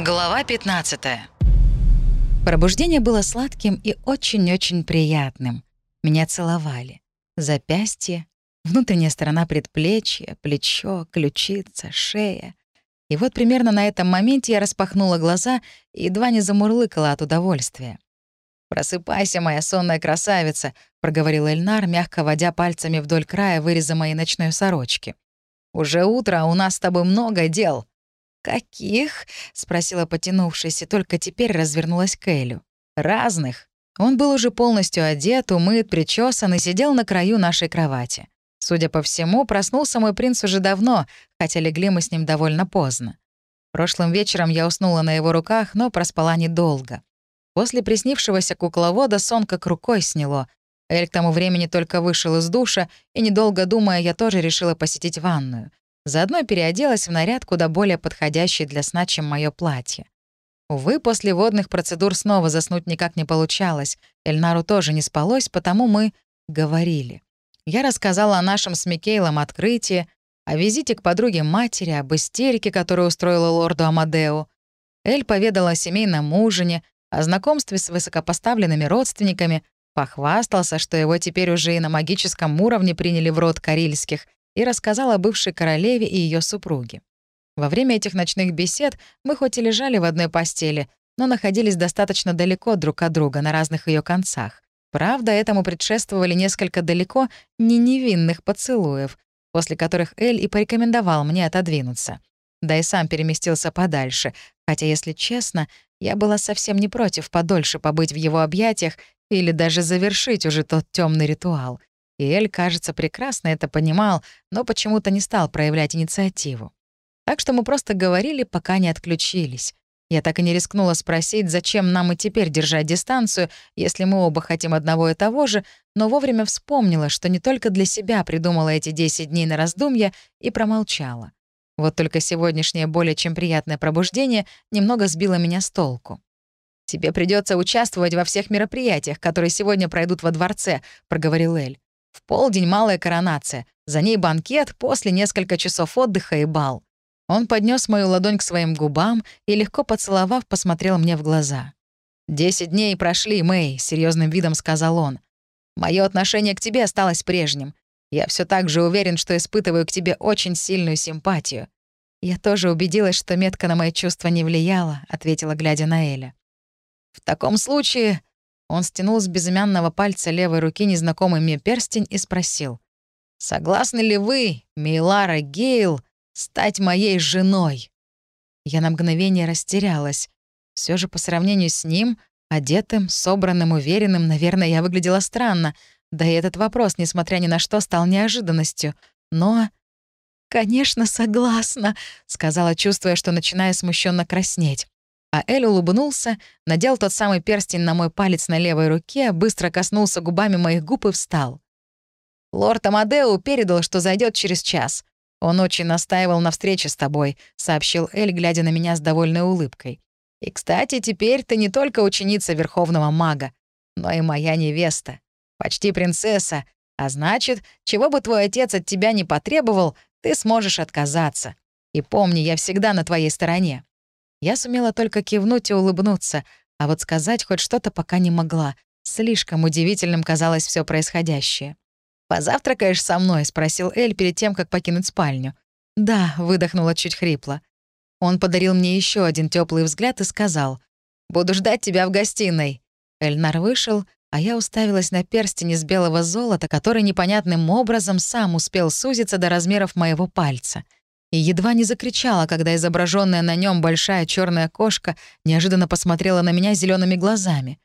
Глава 15. Пробуждение было сладким и очень-очень приятным. Меня целовали. Запястье, внутренняя сторона предплечья, плечо, ключица, шея. И вот примерно на этом моменте я распахнула глаза и едва не замурлыкала от удовольствия. «Просыпайся, моя сонная красавица», — проговорил Эльнар, мягко водя пальцами вдоль края выреза моей ночной сорочки. «Уже утро, а у нас с тобой много дел». «Каких?» — спросила потянувшись, и только теперь развернулась к Элю. «Разных». Он был уже полностью одет, умыт, причесан и сидел на краю нашей кровати. Судя по всему, проснулся мой принц уже давно, хотя легли мы с ним довольно поздно. Прошлым вечером я уснула на его руках, но проспала недолго. После приснившегося кукловода сон как рукой сняло. Эль к тому времени только вышел из душа, и, недолго думая, я тоже решила посетить ванную. Заодно переоделась в наряд, куда более подходящий для сна, чем мое платье. Увы, после водных процедур снова заснуть никак не получалось. Эльнару тоже не спалось, потому мы говорили. Я рассказала о нашем с Микейлом открытии, о визите к подруге матери, об истерике, которую устроила лорду Амадео. Эль поведала о семейном ужине, о знакомстве с высокопоставленными родственниками, похвастался, что его теперь уже и на магическом уровне приняли в род карильских, и рассказал о бывшей королеве и ее супруге. Во время этих ночных бесед мы хоть и лежали в одной постели, но находились достаточно далеко друг от друга на разных ее концах. Правда, этому предшествовали несколько далеко не невинных поцелуев, после которых Эль и порекомендовал мне отодвинуться. Да и сам переместился подальше, хотя, если честно, я была совсем не против подольше побыть в его объятиях или даже завершить уже тот темный ритуал. И Эль, кажется, прекрасно это понимал, но почему-то не стал проявлять инициативу. Так что мы просто говорили, пока не отключились. Я так и не рискнула спросить, зачем нам и теперь держать дистанцию, если мы оба хотим одного и того же, но вовремя вспомнила, что не только для себя придумала эти 10 дней на раздумья и промолчала. Вот только сегодняшнее более чем приятное пробуждение немного сбило меня с толку. «Тебе придется участвовать во всех мероприятиях, которые сегодня пройдут во дворце», — проговорил Эль. «В полдень малая коронация, за ней банкет, после несколько часов отдыха и бал. Он поднес мою ладонь к своим губам и, легко поцеловав, посмотрел мне в глаза. «Десять дней прошли, Мэй», — серьезным видом сказал он. Мое отношение к тебе осталось прежним. Я все так же уверен, что испытываю к тебе очень сильную симпатию». «Я тоже убедилась, что метка на мои чувства не влияла», — ответила, глядя на Эля. «В таком случае...» Он стянул с безымянного пальца левой руки незнакомый мне перстень и спросил. «Согласны ли вы, Мейлара Гейл, стать моей женой?» Я на мгновение растерялась. Все же по сравнению с ним, одетым, собранным, уверенным, наверное, я выглядела странно. Да и этот вопрос, несмотря ни на что, стал неожиданностью. Но... «Конечно, согласна», — сказала, чувствуя, что начинаю смущенно краснеть. А Эль улыбнулся, надел тот самый перстень на мой палец на левой руке, быстро коснулся губами моих губ и встал. «Лорд Амадеу передал, что зайдет через час. «Он очень настаивал на встрече с тобой», — сообщил Эль, глядя на меня с довольной улыбкой. «И, кстати, теперь ты не только ученица Верховного Мага, но и моя невеста. Почти принцесса. А значит, чего бы твой отец от тебя не потребовал, ты сможешь отказаться. И помни, я всегда на твоей стороне». Я сумела только кивнуть и улыбнуться, а вот сказать хоть что-то пока не могла. Слишком удивительным казалось все происходящее. «Позавтракаешь со мной?» — спросил Эль перед тем, как покинуть спальню. «Да», — выдохнула чуть хрипло. Он подарил мне еще один теплый взгляд и сказал, «Буду ждать тебя в гостиной». Эльнар вышел, а я уставилась на перстень из белого золота, который непонятным образом сам успел сузиться до размеров моего пальца. И едва не закричала, когда изображенная на нем большая черная кошка неожиданно посмотрела на меня зелеными глазами.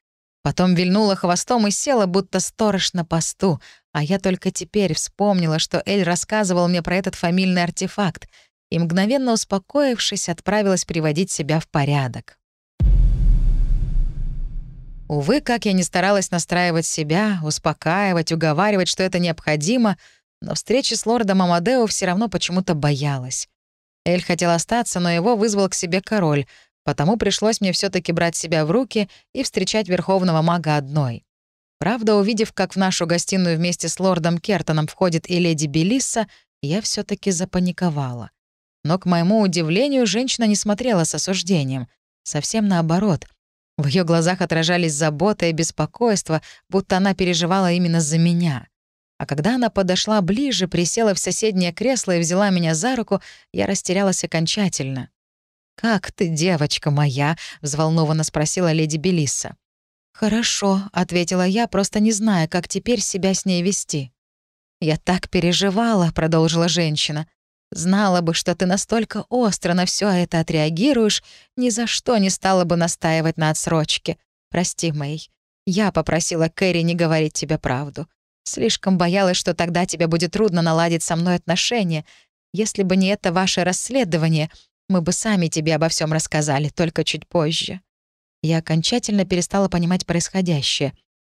Потом вильнула хвостом и села, будто сторож на посту, а я только теперь вспомнила, что Эль рассказывал мне про этот фамильный артефакт, и, мгновенно успокоившись, отправилась приводить себя в порядок. Увы, как я не старалась настраивать себя, успокаивать, уговаривать, что это необходимо, но встречи с лордом Амадео все равно почему-то боялась. Эль хотел остаться, но его вызвал к себе король, Потому пришлось мне все таки брать себя в руки и встречать верховного мага одной. Правда, увидев, как в нашу гостиную вместе с лордом Кертоном входит и леди Белисса, я все таки запаниковала. Но, к моему удивлению, женщина не смотрела с осуждением. Совсем наоборот. В ее глазах отражались забота и беспокойство, будто она переживала именно за меня. А когда она подошла ближе, присела в соседнее кресло и взяла меня за руку, я растерялась окончательно. «Как ты, девочка моя?» — взволнованно спросила леди Белиса. «Хорошо», — ответила я, просто не зная, как теперь себя с ней вести. «Я так переживала», — продолжила женщина. «Знала бы, что ты настолько остро на все это отреагируешь, ни за что не стала бы настаивать на отсрочке. Прости, Мэй. Я попросила Кэрри не говорить тебе правду. Слишком боялась, что тогда тебе будет трудно наладить со мной отношения. Если бы не это ваше расследование, мы бы сами тебе обо всем рассказали, только чуть позже». Я окончательно перестала понимать происходящее.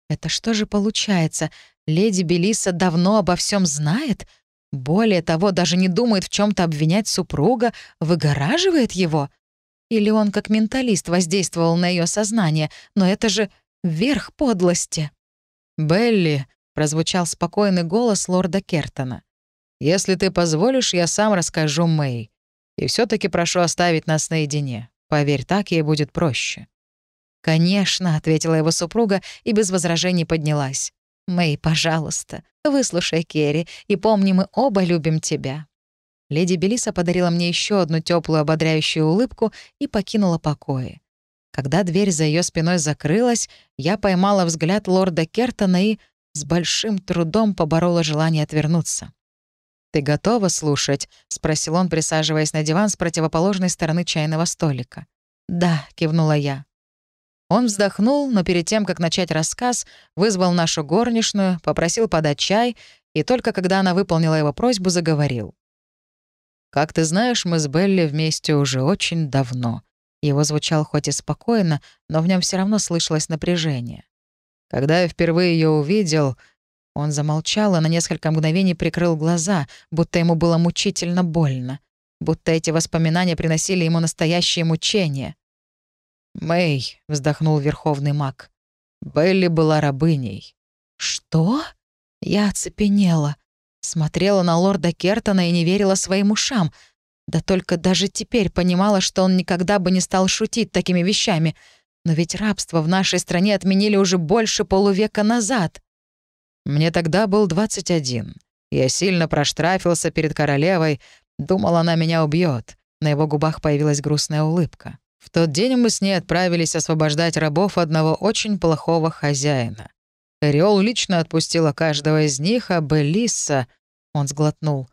Это что же получается? Леди Белиса давно обо всем знает? Более того, даже не думает в чем то обвинять супруга, выгораживает его? Или он как менталист воздействовал на ее сознание, но это же верх подлости. «Белли», — прозвучал спокойный голос лорда Кертона. «Если ты позволишь, я сам расскажу Мэй. И все таки прошу оставить нас наедине. Поверь, так ей будет проще». «Конечно», — ответила его супруга и без возражений поднялась. «Мэй, пожалуйста, выслушай Керри, и помни, мы оба любим тебя». Леди Белиса подарила мне еще одну теплую ободряющую улыбку и покинула покои. Когда дверь за ее спиной закрылась, я поймала взгляд лорда Кертона и с большим трудом поборола желание отвернуться. «Ты готова слушать?» — спросил он, присаживаясь на диван с противоположной стороны чайного столика. «Да», — кивнула я. Он вздохнул, но перед тем, как начать рассказ, вызвал нашу горничную, попросил подать чай, и только когда она выполнила его просьбу, заговорил. «Как ты знаешь, мы с Белли вместе уже очень давно». Его звучал хоть и спокойно, но в нем все равно слышалось напряжение. Когда я впервые ее увидел, он замолчал и на несколько мгновений прикрыл глаза, будто ему было мучительно больно, будто эти воспоминания приносили ему настоящее мучение. «Мэй», — вздохнул верховный маг, — «Белли была рабыней». «Что?» Я оцепенела. Смотрела на лорда Кертона и не верила своим ушам. Да только даже теперь понимала, что он никогда бы не стал шутить такими вещами. Но ведь рабство в нашей стране отменили уже больше полувека назад. Мне тогда был 21. Я сильно проштрафился перед королевой, думал, она меня убьет. На его губах появилась грустная улыбка. В тот день мы с ней отправились освобождать рабов одного очень плохого хозяина. Риол лично отпустила каждого из них, а Белисса... Он сглотнул.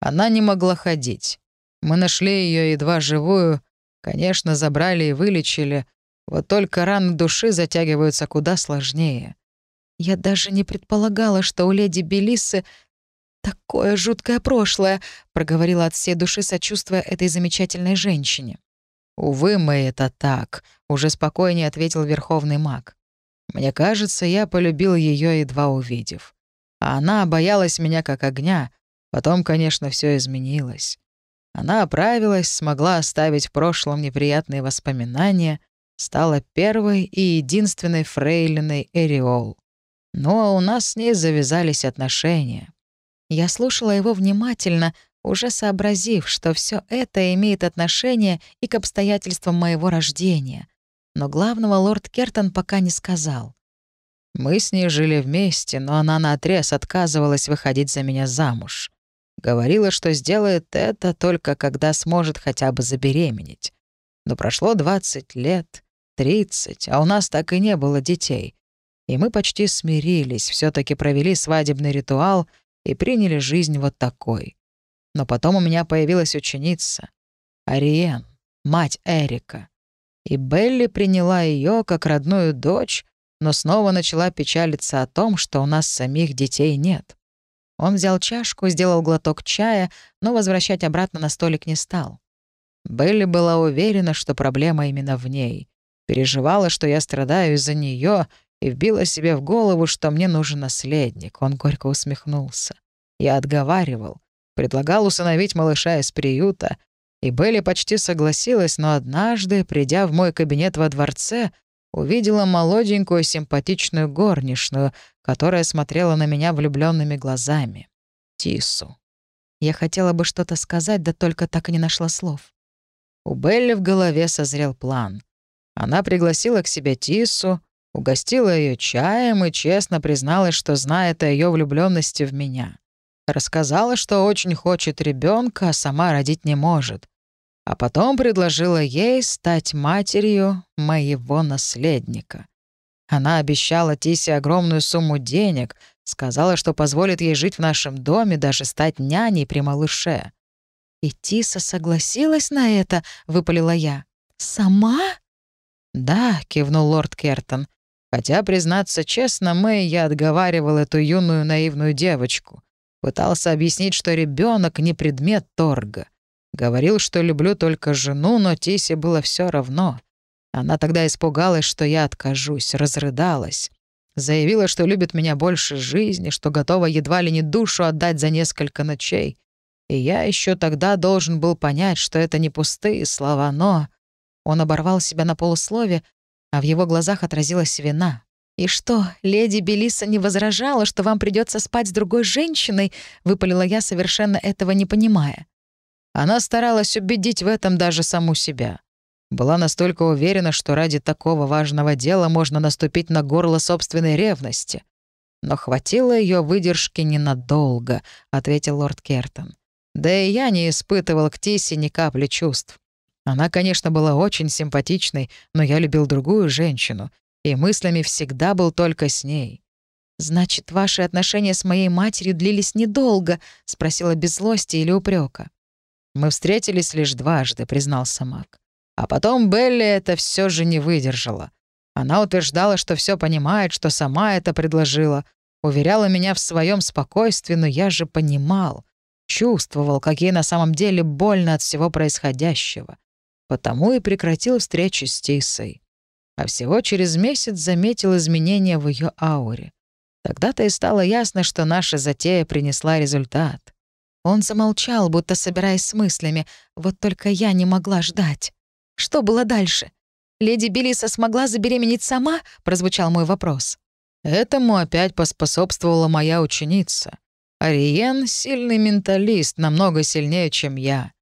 Она не могла ходить. Мы нашли ее едва живую. Конечно, забрали и вылечили. Вот только раны души затягиваются куда сложнее. Я даже не предполагала, что у леди Белиссы такое жуткое прошлое, проговорила от всей души, сочувствуя этой замечательной женщине. «Увы, мы это так», — уже спокойнее ответил Верховный маг. «Мне кажется, я полюбил ее едва увидев. А она боялась меня как огня. Потом, конечно, все изменилось. Она оправилась, смогла оставить в прошлом неприятные воспоминания, стала первой и единственной фрейлиной Эриол. Ну а у нас с ней завязались отношения. Я слушала его внимательно, уже сообразив, что все это имеет отношение и к обстоятельствам моего рождения. Но главного лорд Кертон пока не сказал. Мы с ней жили вместе, но она наотрез отказывалась выходить за меня замуж. Говорила, что сделает это только когда сможет хотя бы забеременеть. Но прошло 20 лет, 30, а у нас так и не было детей. И мы почти смирились, все таки провели свадебный ритуал и приняли жизнь вот такой. Но потом у меня появилась ученица, Ариен, мать Эрика. И Белли приняла ее как родную дочь, но снова начала печалиться о том, что у нас самих детей нет. Он взял чашку, сделал глоток чая, но возвращать обратно на столик не стал. Белли была уверена, что проблема именно в ней. Переживала, что я страдаю из-за нее, и вбила себе в голову, что мне нужен наследник. Он горько усмехнулся. Я отговаривал. Предлагал усыновить малыша из приюта, и Белли почти согласилась, но однажды, придя в мой кабинет во дворце, увидела молоденькую симпатичную горничную, которая смотрела на меня влюбленными глазами. Тису. Я хотела бы что-то сказать, да только так и не нашла слов. У Белли в голове созрел план. Она пригласила к себе Тису, угостила ее чаем и честно призналась, что знает о ее влюбленности в меня. Рассказала, что очень хочет ребенка, а сама родить не может. А потом предложила ей стать матерью моего наследника. Она обещала Тисе огромную сумму денег, сказала, что позволит ей жить в нашем доме, даже стать няней при малыше. «И Тиса согласилась на это?» — выпалила я. «Сама?» «Да», — кивнул лорд Кертон. «Хотя, признаться честно, Мэй, я отговаривал эту юную наивную девочку. Пытался объяснить, что ребенок не предмет торга. Говорил, что люблю только жену, но Тисе было все равно. Она тогда испугалась, что я откажусь, разрыдалась. Заявила, что любит меня больше жизни, что готова едва ли не душу отдать за несколько ночей. И я еще тогда должен был понять, что это не пустые слова, но... Он оборвал себя на полуслове, а в его глазах отразилась вина. «И что, леди Белиса не возражала, что вам придется спать с другой женщиной?» — выпалила я, совершенно этого не понимая. Она старалась убедить в этом даже саму себя. Была настолько уверена, что ради такого важного дела можно наступить на горло собственной ревности. «Но хватило ее выдержки ненадолго», — ответил лорд Кертон. «Да и я не испытывал к Тисе ни капли чувств. Она, конечно, была очень симпатичной, но я любил другую женщину, и мыслями всегда был только с ней». «Значит, ваши отношения с моей матерью длились недолго?» — спросила без злости или упрека. «Мы встретились лишь дважды», — признался Мак. А потом Белли это все же не выдержала. Она утверждала, что все понимает, что сама это предложила, уверяла меня в своем спокойствии, но я же понимал, чувствовал, как ей на самом деле больно от всего происходящего. Потому и прекратил встречу с Тисой. А всего через месяц заметил изменения в ее ауре. Тогда-то и стало ясно, что наша затея принесла результат. Он замолчал, будто собираясь с мыслями, вот только я не могла ждать. Что было дальше? Леди Белиса смогла забеременеть сама? Прозвучал мой вопрос. Этому опять поспособствовала моя ученица. Ариен — сильный менталист, намного сильнее, чем я.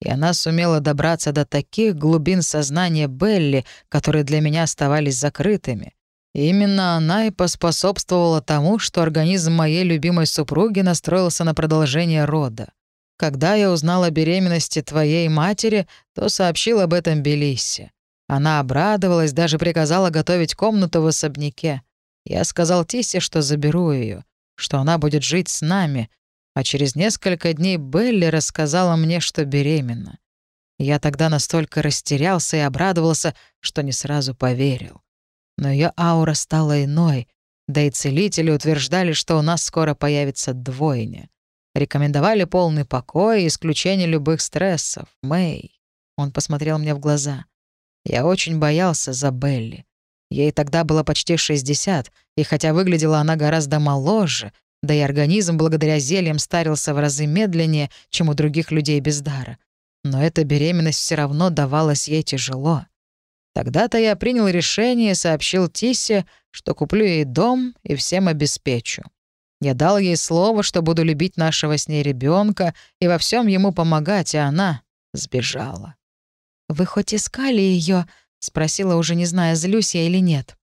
И она сумела добраться до таких глубин сознания Белли, которые для меня оставались закрытыми. именно она и поспособствовала тому, что организм моей любимой супруги настроился на продолжение рода. Когда я узнал о беременности твоей матери, то сообщил об этом Белиссе. Она обрадовалась, даже приказала готовить комнату в особняке. Я сказал Тисе, что заберу ее, что она будет жить с нами, а через несколько дней Белли рассказала мне, что беременна. Я тогда настолько растерялся и обрадовался, что не сразу поверил. Но ее аура стала иной, да и целители утверждали, что у нас скоро появится двойня. Рекомендовали полный покой и исключение любых стрессов. Мэй. Он посмотрел мне в глаза. Я очень боялся за Белли. Ей тогда было почти 60, и хотя выглядела она гораздо моложе, да и организм благодаря зельям старился в разы медленнее, чем у других людей без дара. Но эта беременность все равно давалась ей тяжело. Тогда-то я принял решение и сообщил Тисе, что куплю ей дом и всем обеспечу. Я дал ей слово, что буду любить нашего с ней ребенка и во всем ему помогать, и она сбежала. «Вы хоть искали ее? спросила, уже не зная, злюсь я или нет.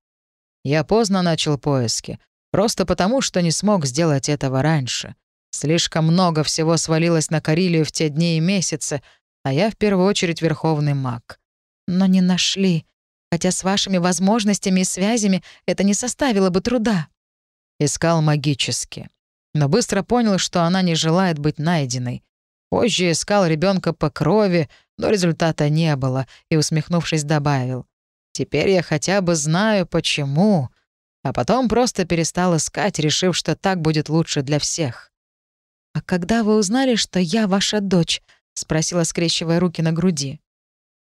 Я поздно начал поиски, просто потому, что не смог сделать этого раньше. Слишком много всего свалилось на Карилию в те дни и месяцы, а я в первую очередь верховный маг. Но не нашли. Хотя с вашими возможностями и связями это не составило бы труда. Искал магически. Но быстро понял, что она не желает быть найденной. Позже искал ребенка по крови, но результата не было, и, усмехнувшись, добавил. «Теперь я хотя бы знаю, почему». А потом просто перестал искать, решив, что так будет лучше для всех. «А когда вы узнали, что я ваша дочь?» — спросила, скрещивая руки на груди.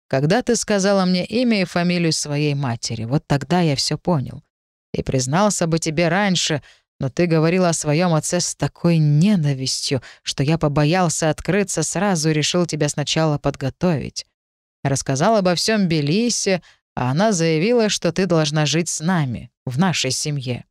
«Когда ты сказала мне имя и фамилию своей матери, вот тогда я все понял и признался бы тебе раньше, но ты говорил о своем отце с такой ненавистью, что я побоялся открыться сразу и решил тебя сначала подготовить. Рассказал обо всем Белисе, а она заявила, что ты должна жить с нами, в нашей семье.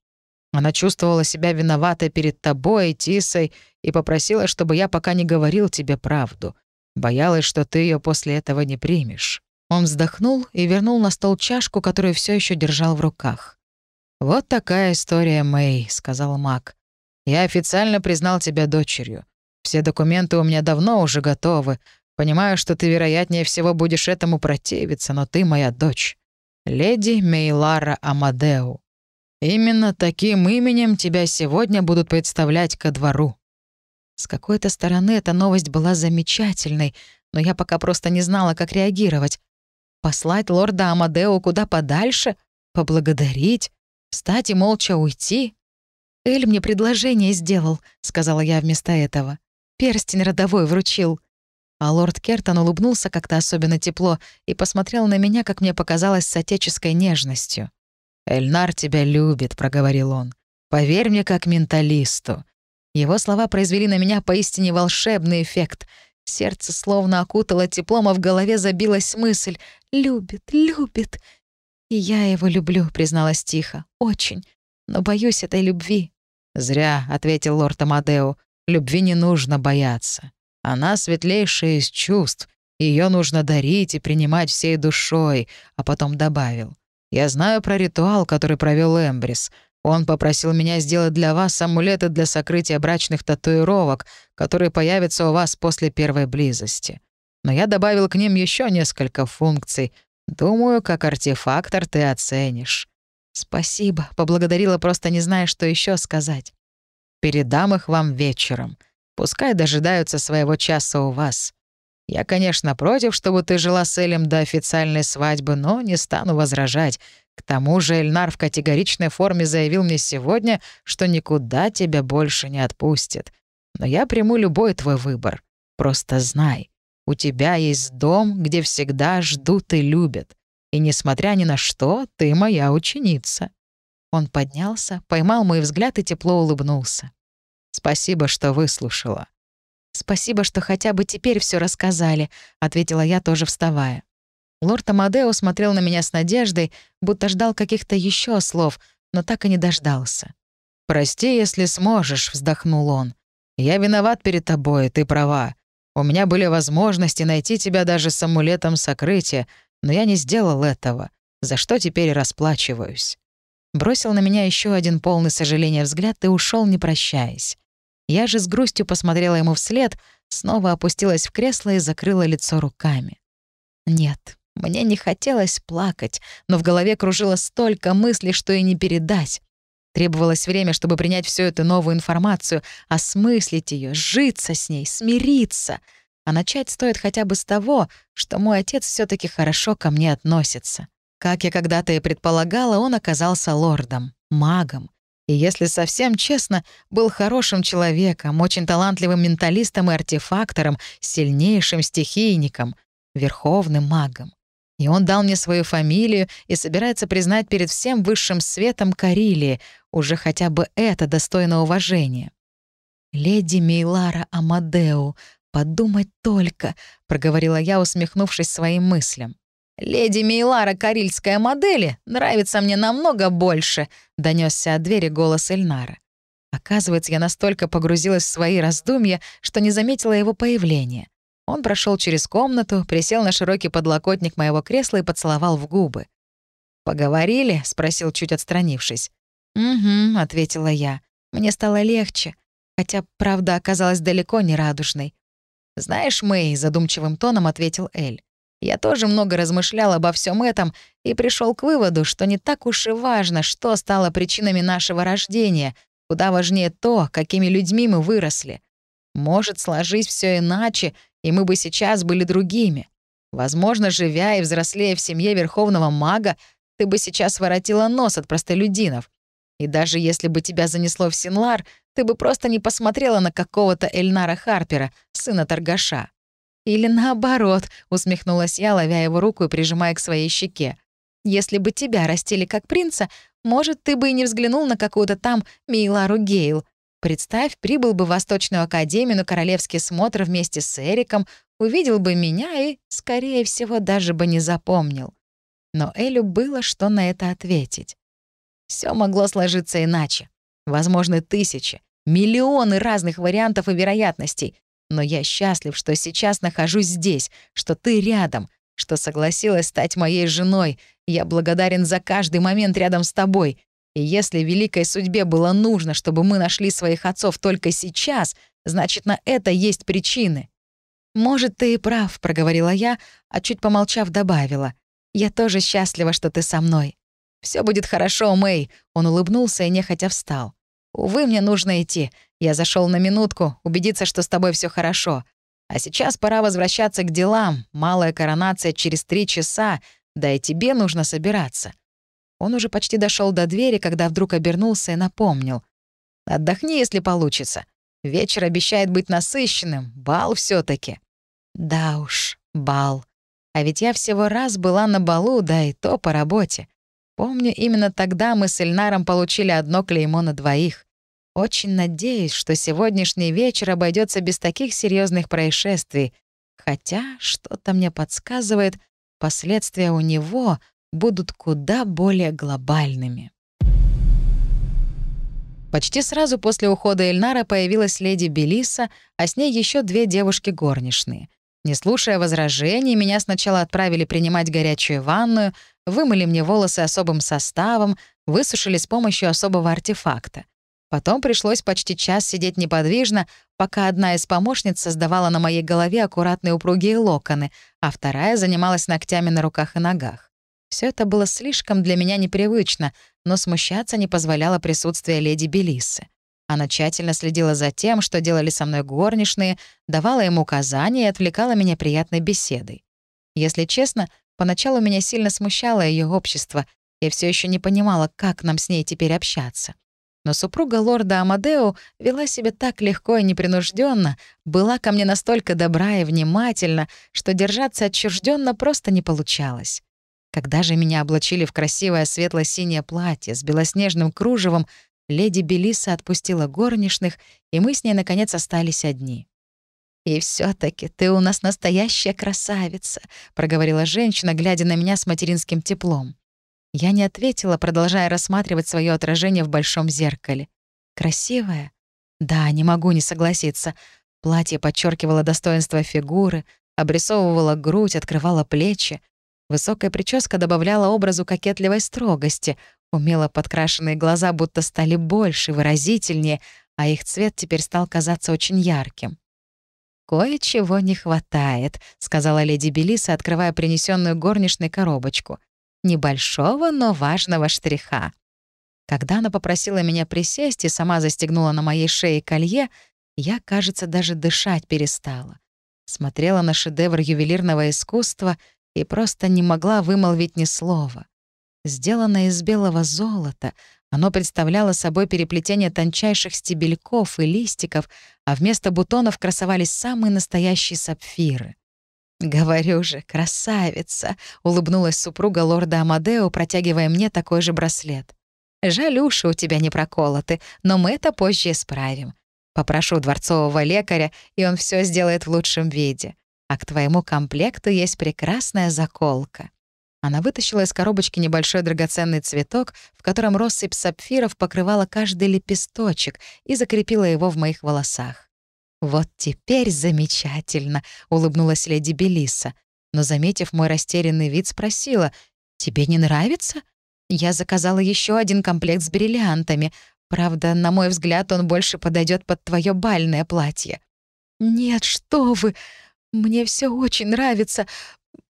Она чувствовала себя виноватой перед тобой Тисой и попросила, чтобы я пока не говорил тебе правду. Боялась, что ты ее после этого не примешь. Он вздохнул и вернул на стол чашку, которую все еще держал в руках. «Вот такая история, Мэй», — сказал Мак. «Я официально признал тебя дочерью. Все документы у меня давно уже готовы. Понимаю, что ты, вероятнее всего, будешь этому противиться, но ты моя дочь. Леди Мейлара Амадеу. Именно таким именем тебя сегодня будут представлять ко двору». С какой-то стороны эта новость была замечательной, но я пока просто не знала, как реагировать. Послать лорда Амадео куда подальше? Поблагодарить? Встать и молча уйти? «Эль мне предложение сделал», — сказала я вместо этого. «Перстень родовой вручил». А лорд Кертон улыбнулся как-то особенно тепло и посмотрел на меня, как мне показалось, с отеческой нежностью. «Эльнар тебя любит», — проговорил он. «Поверь мне, как менталисту». Его слова произвели на меня поистине волшебный эффект. Сердце словно окутало теплом, а в голове забилась мысль «любит, любит». «И я его люблю», — призналась тихо. «Очень. Но боюсь этой любви». «Зря», — ответил лорд Амадео. «Любви не нужно бояться. Она светлейшая из чувств. Ее нужно дарить и принимать всей душой», а потом добавил. «Я знаю про ритуал, который провел Эмбрис. Он попросил меня сделать для вас амулеты для сокрытия брачных татуировок, которые появятся у вас после первой близости. Но я добавил к ним еще несколько функций, Думаю, как артефактор ты оценишь. Спасибо, поблагодарила, просто не зная, что еще сказать. Передам их вам вечером. Пускай дожидаются своего часа у вас. Я, конечно, против, чтобы ты жила с Элем до официальной свадьбы, но не стану возражать. К тому же Эльнар в категоричной форме заявил мне сегодня, что никуда тебя больше не отпустит. Но я приму любой твой выбор. Просто знай, у тебя есть дом, где всегда ждут и любят. И несмотря ни на что, ты моя ученица». Он поднялся, поймал мой взгляд и тепло улыбнулся. «Спасибо, что выслушала». «Спасибо, что хотя бы теперь все рассказали», — ответила я, тоже вставая. Лорд Амадео смотрел на меня с надеждой, будто ждал каких-то еще слов, но так и не дождался. «Прости, если сможешь», — вздохнул он. «Я виноват перед тобой, ты права. У меня были возможности найти тебя даже с амулетом сокрытия, но я не сделал этого, за что теперь расплачиваюсь». Бросил на меня еще один полный сожаления взгляд и ушел, не прощаясь. Я же с грустью посмотрела ему вслед, снова опустилась в кресло и закрыла лицо руками. Нет, мне не хотелось плакать, но в голове кружило столько мыслей, что и не передать. Требовалось время, чтобы принять всю эту новую информацию, осмыслить ее, сжиться с ней, смириться. А начать стоит хотя бы с того, что мой отец все таки хорошо ко мне относится. Как я когда-то и предполагала, он оказался лордом, магом. И если совсем честно, был хорошим человеком, очень талантливым менталистом и артефактором, сильнейшим стихийником, верховным магом. И он дал мне свою фамилию и собирается признать перед всем высшим светом Карилии. Уже хотя бы это достойно уважения. «Леди Мейлара Амадеу, подумать только», — проговорила я, усмехнувшись своим мыслям. «Леди Мейлара Карильская модели нравится мне намного больше», — донесся от двери голос Эльнара. Оказывается, я настолько погрузилась в свои раздумья, что не заметила его появления. Он прошел через комнату, присел на широкий подлокотник моего кресла и поцеловал в губы. «Поговорили?» — спросил, чуть отстранившись. «Угу», — ответила я. Мне стало легче, хотя правда оказалась далеко не радужной. «Знаешь, Мэй», — задумчивым тоном ответил Эль, «я тоже много размышлял обо всем этом и пришел к выводу, что не так уж и важно, что стало причинами нашего рождения, куда важнее то, какими людьми мы выросли. Может, сложись все иначе, и мы бы сейчас были другими. Возможно, живя и взрослея в семье верховного мага, ты бы сейчас воротила нос от простолюдинов. И даже если бы тебя занесло в Синлар, ты бы просто не посмотрела на какого-то Эльнара Харпера, сына торгаша. Или наоборот, усмехнулась я, ловя его руку и прижимая к своей щеке. Если бы тебя растили как принца, может, ты бы и не взглянул на какую-то там Мейлару Гейл, Представь, прибыл бы в Восточную Академию на королевский смотр вместе с Эриком, увидел бы меня и, скорее всего, даже бы не запомнил. Но Элю было что на это ответить. Все могло сложиться иначе. Возможно, тысячи, миллионы разных вариантов и вероятностей. Но я счастлив, что сейчас нахожусь здесь, что ты рядом, что согласилась стать моей женой. Я благодарен за каждый момент рядом с тобой. И если великой судьбе было нужно, чтобы мы нашли своих отцов только сейчас, значит, на это есть причины. «Может, ты и прав», — проговорила я, а чуть помолчав добавила. «Я тоже счастлива, что ты со мной. Все будет хорошо, Мэй», — он улыбнулся и нехотя встал. «Увы, мне нужно идти. Я зашел на минутку, убедиться, что с тобой все хорошо. А сейчас пора возвращаться к делам. Малая коронация через три часа, да и тебе нужно собираться». Он уже почти дошел до двери, когда вдруг обернулся и напомнил. «Отдохни, если получится. Вечер обещает быть насыщенным, бал все таки Да уж, бал. А ведь я всего раз была на балу, да и то по работе. Помню, именно тогда мы с Эльнаром получили одно клеймо на двоих. Очень надеюсь, что сегодняшний вечер обойдется без таких серьезных происшествий. Хотя что-то мне подсказывает, последствия у него будут куда более глобальными. Почти сразу после ухода Эльнара появилась леди Белиса, а с ней еще две девушки-горничные. Не слушая возражений, меня сначала отправили принимать горячую ванную, вымыли мне волосы особым составом, высушили с помощью особого артефакта. Потом пришлось почти час сидеть неподвижно, пока одна из помощниц создавала на моей голове аккуратные упругие локоны, а вторая занималась ногтями на руках и ногах. Все это было слишком для меня непривычно, но смущаться не позволяло присутствие леди Белисы. Она тщательно следила за тем, что делали со мной горничные, давала им указания и отвлекала меня приятной беседой. Если честно, поначалу меня сильно смущало ее общество, я все еще не понимала, как нам с ней теперь общаться. Но супруга лорда Амадео вела себя так легко и непринужденно, была ко мне настолько добра и внимательна, что держаться отчужденно просто не получалось. Когда же меня облачили в красивое светло-синее платье с белоснежным кружевом, леди Белиса отпустила горничных, и мы с ней, наконец, остались одни. «И все таки ты у нас настоящая красавица», — проговорила женщина, глядя на меня с материнским теплом. Я не ответила, продолжая рассматривать свое отражение в большом зеркале. «Красивая?» «Да, не могу не согласиться». Платье подчеркивало достоинство фигуры, обрисовывало грудь, открывало плечи. Высокая прическа добавляла образу кокетливой строгости. Умело подкрашенные глаза будто стали больше, выразительнее, а их цвет теперь стал казаться очень ярким. «Кое-чего не хватает», — сказала леди Белиса, открывая принесенную горничной коробочку. «Небольшого, но важного штриха». Когда она попросила меня присесть и сама застегнула на моей шее колье, я, кажется, даже дышать перестала. Смотрела на шедевр ювелирного искусства и просто не могла вымолвить ни слова. Сделанное из белого золота, оно представляло собой переплетение тончайших стебельков и листиков, а вместо бутонов красовались самые настоящие сапфиры. «Говорю же, красавица!» — улыбнулась супруга лорда Амадео, протягивая мне такой же браслет. «Жаль, уши у тебя не проколоты, но мы это позже исправим. Попрошу дворцового лекаря, и он все сделает в лучшем виде а к твоему комплекту есть прекрасная заколка». Она вытащила из коробочки небольшой драгоценный цветок, в котором россыпь сапфиров покрывала каждый лепесточек и закрепила его в моих волосах. «Вот теперь замечательно», — улыбнулась леди Белиса. Но, заметив мой растерянный вид, спросила, «Тебе не нравится?» Я заказала еще один комплект с бриллиантами. Правда, на мой взгляд, он больше подойдет под твое бальное платье. «Нет, что вы!» «Мне все очень нравится.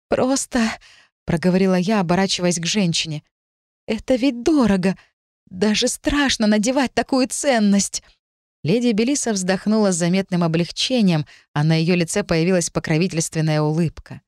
Просто...» — проговорила я, оборачиваясь к женщине. «Это ведь дорого. Даже страшно надевать такую ценность». Леди Белиса вздохнула с заметным облегчением, а на ее лице появилась покровительственная улыбка.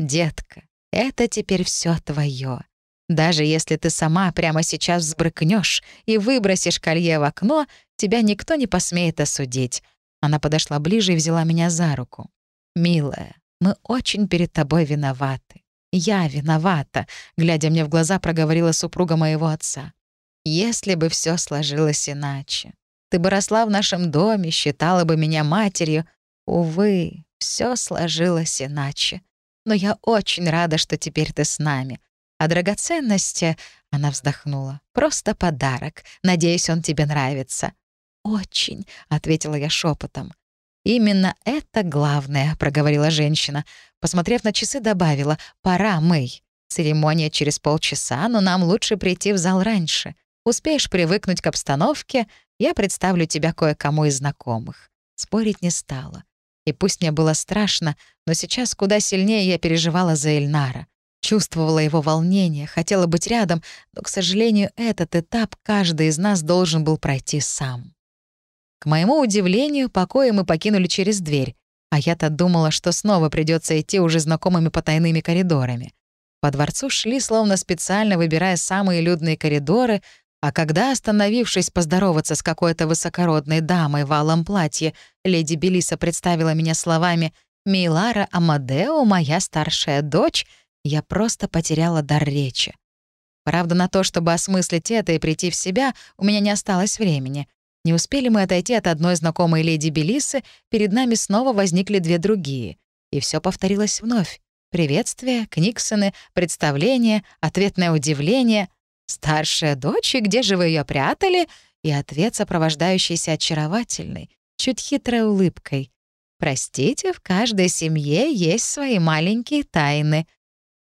«Детка, это теперь все твое. Даже если ты сама прямо сейчас взбрыкнешь и выбросишь колье в окно, тебя никто не посмеет осудить». Она подошла ближе и взяла меня за руку. «Милая, мы очень перед тобой виноваты. Я виновата», — глядя мне в глаза, проговорила супруга моего отца. «Если бы все сложилось иначе. Ты бы росла в нашем доме, считала бы меня матерью. Увы, все сложилось иначе. Но я очень рада, что теперь ты с нами. А драгоценности, — она вздохнула, — просто подарок. Надеюсь, он тебе нравится». «Очень», — ответила я шепотом. «Именно это главное», — проговорила женщина. Посмотрев на часы, добавила «Пора, Мэй. Церемония через полчаса, но нам лучше прийти в зал раньше. Успеешь привыкнуть к обстановке, я представлю тебя кое-кому из знакомых». Спорить не стала. И пусть мне было страшно, но сейчас куда сильнее я переживала за Эльнара. Чувствовала его волнение, хотела быть рядом, но, к сожалению, этот этап каждый из нас должен был пройти сам. К моему удивлению, покои мы покинули через дверь, а я-то думала, что снова придется идти уже знакомыми потайными коридорами. По дворцу шли, словно специально выбирая самые людные коридоры, а когда, остановившись поздороваться с какой-то высокородной дамой в алом платье, леди Белиса представила меня словами «Милара Амадео, моя старшая дочь», я просто потеряла дар речи. Правда, на то, чтобы осмыслить это и прийти в себя, у меня не осталось времени. Не успели мы отойти от одной знакомой леди Белисы, перед нами снова возникли две другие. И все повторилось вновь. Приветствие, книксоны, представление, ответное удивление. «Старшая дочь, и где же вы ее прятали?» И ответ, сопровождающийся очаровательной, чуть хитрой улыбкой. «Простите, в каждой семье есть свои маленькие тайны».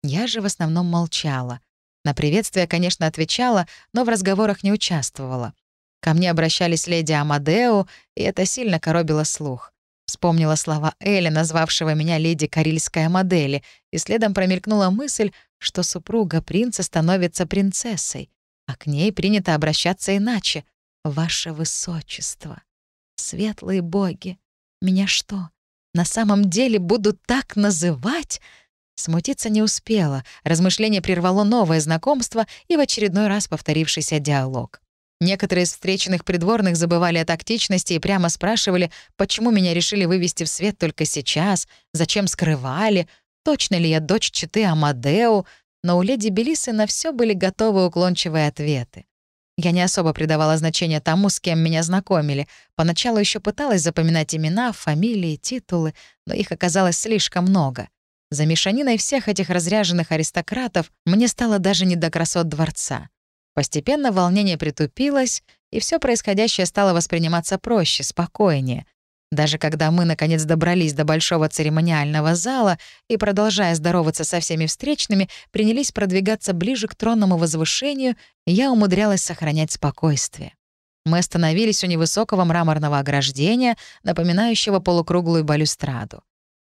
Я же в основном молчала. На приветствие, конечно, отвечала, но в разговорах не участвовала. Ко мне обращались леди Амадео, и это сильно коробило слух. Вспомнила слова Эли, назвавшего меня леди Карильская модели, и следом промелькнула мысль, что супруга принца становится принцессой, а к ней принято обращаться иначе. «Ваше высочество, светлые боги, меня что, на самом деле будут так называть?» Смутиться не успела, размышление прервало новое знакомство и в очередной раз повторившийся диалог. Некоторые из встреченных придворных забывали о тактичности и прямо спрашивали, почему меня решили вывести в свет только сейчас, зачем скрывали, точно ли я дочь читы Амадеу, но у леди Белисы на все были готовы уклончивые ответы. Я не особо придавала значения тому, с кем меня знакомили. Поначалу еще пыталась запоминать имена, фамилии, титулы, но их оказалось слишком много. За мешаниной всех этих разряженных аристократов мне стало даже не до красот дворца. Постепенно волнение притупилось, и все происходящее стало восприниматься проще, спокойнее. Даже когда мы, наконец, добрались до большого церемониального зала и, продолжая здороваться со всеми встречными, принялись продвигаться ближе к тронному возвышению, я умудрялась сохранять спокойствие. Мы остановились у невысокого мраморного ограждения, напоминающего полукруглую балюстраду.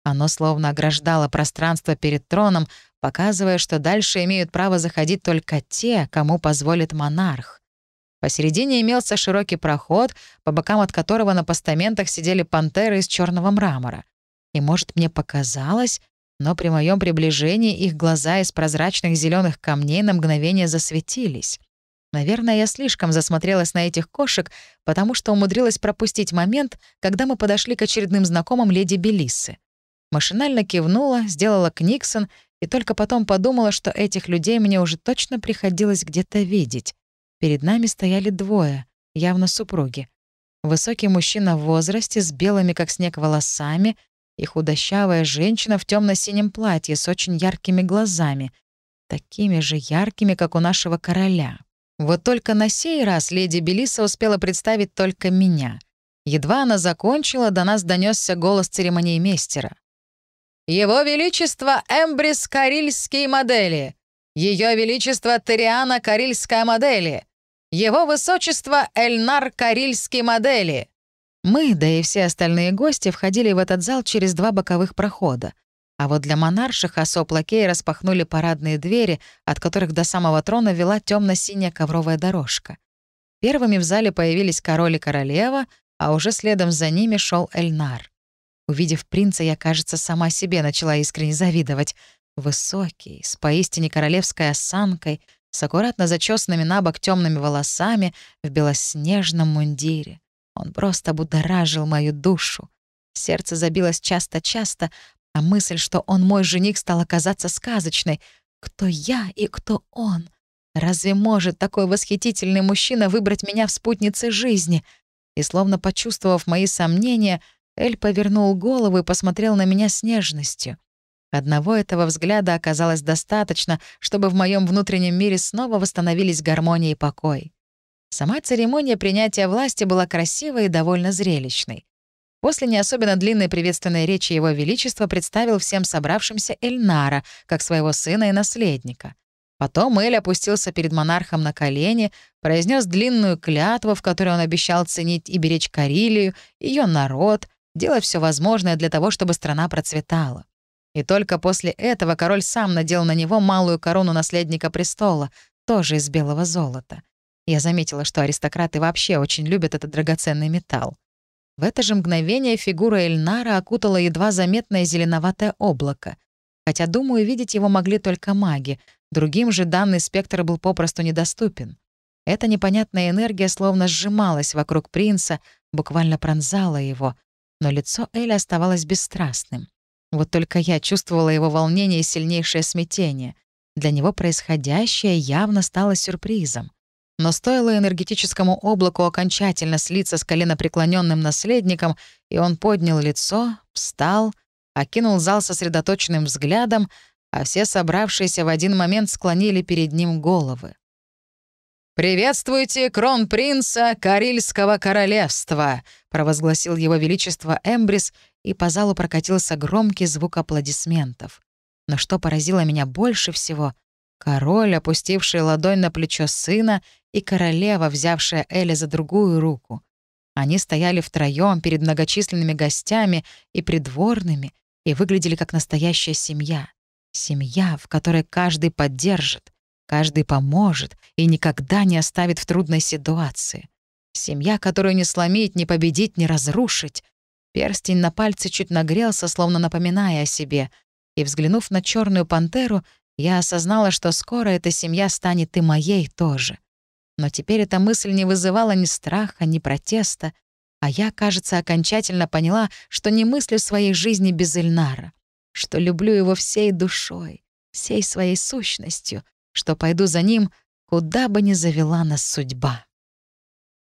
Оно словно ограждало пространство перед троном, показывая, что дальше имеют право заходить только те, кому позволит монарх. Посередине имелся широкий проход, по бокам от которого на постаментах сидели пантеры из черного мрамора. И, может, мне показалось, но при моем приближении их глаза из прозрачных зеленых камней на мгновение засветились. Наверное, я слишком засмотрелась на этих кошек, потому что умудрилась пропустить момент, когда мы подошли к очередным знакомым леди Белисы. Машинально кивнула, сделала книксон и только потом подумала, что этих людей мне уже точно приходилось где-то видеть. Перед нами стояли двое, явно супруги. Высокий мужчина в возрасте с белыми, как снег, волосами и худощавая женщина в темно синем платье с очень яркими глазами, такими же яркими, как у нашего короля. Вот только на сей раз леди Белиса успела представить только меня. Едва она закончила, до нас донесся голос церемониймейстера. Его Величество Эмбрис Карильские модели. Ее Величество Териана Карильская модели. Его Высочество Эльнар Карильские модели. Мы, да и все остальные гости, входили в этот зал через два боковых прохода. А вот для монарших особ лакеи распахнули парадные двери, от которых до самого трона вела темно синяя ковровая дорожка. Первыми в зале появились король и королева, а уже следом за ними шел Эльнар. Увидев принца, я, кажется, сама себе начала искренне завидовать. Высокий, с поистине королевской осанкой, с аккуратно зачесанными на бок темными волосами, в белоснежном мундире. Он просто будоражил мою душу. Сердце забилось часто-часто, а мысль, что он мой жених, стала казаться сказочной. Кто я и кто он? Разве может такой восхитительный мужчина выбрать меня в спутнице жизни? И словно почувствовав мои сомнения, Эль повернул голову и посмотрел на меня с нежностью. Одного этого взгляда оказалось достаточно, чтобы в моем внутреннем мире снова восстановились гармония и покой. Сама церемония принятия власти была красивой и довольно зрелищной. После не особенно длинной приветственной речи Его Величества представил всем собравшимся Эльнара, как своего сына и наследника. Потом Эль опустился перед монархом на колени, произнес длинную клятву, в которой он обещал ценить и беречь Карилию, ее народ, делать все возможное для того, чтобы страна процветала. И только после этого король сам надел на него малую корону наследника престола, тоже из белого золота. Я заметила, что аристократы вообще очень любят этот драгоценный металл. В это же мгновение фигура Эльнара окутала едва заметное зеленоватое облако. Хотя, думаю, видеть его могли только маги, другим же данный спектр был попросту недоступен. Эта непонятная энергия словно сжималась вокруг принца, буквально пронзала его, но лицо Эля оставалось бесстрастным. Вот только я чувствовала его волнение и сильнейшее смятение. Для него происходящее явно стало сюрпризом. Но стоило энергетическому облаку окончательно слиться с коленопреклоненным наследником, и он поднял лицо, встал, окинул зал сосредоточенным взглядом, а все собравшиеся в один момент склонили перед ним головы. «Приветствуйте кронпринца Карильского королевства!» — провозгласил его величество Эмбрис, и по залу прокатился громкий звук аплодисментов. Но что поразило меня больше всего — король, опустивший ладонь на плечо сына и королева, взявшая Эля за другую руку. Они стояли втроем перед многочисленными гостями и придворными и выглядели как настоящая семья. Семья, в которой каждый поддержит, каждый поможет и никогда не оставит в трудной ситуации. Семья, которую не сломить, не победить, не разрушить. Перстень на пальце чуть нагрелся, словно напоминая о себе. И, взглянув на черную пантеру, я осознала, что скоро эта семья станет и моей тоже. Но теперь эта мысль не вызывала ни страха, ни протеста, а я, кажется, окончательно поняла, что не мыслю своей жизни без Эльнара, что люблю его всей душой, всей своей сущностью, что пойду за ним, куда бы ни завела нас судьба.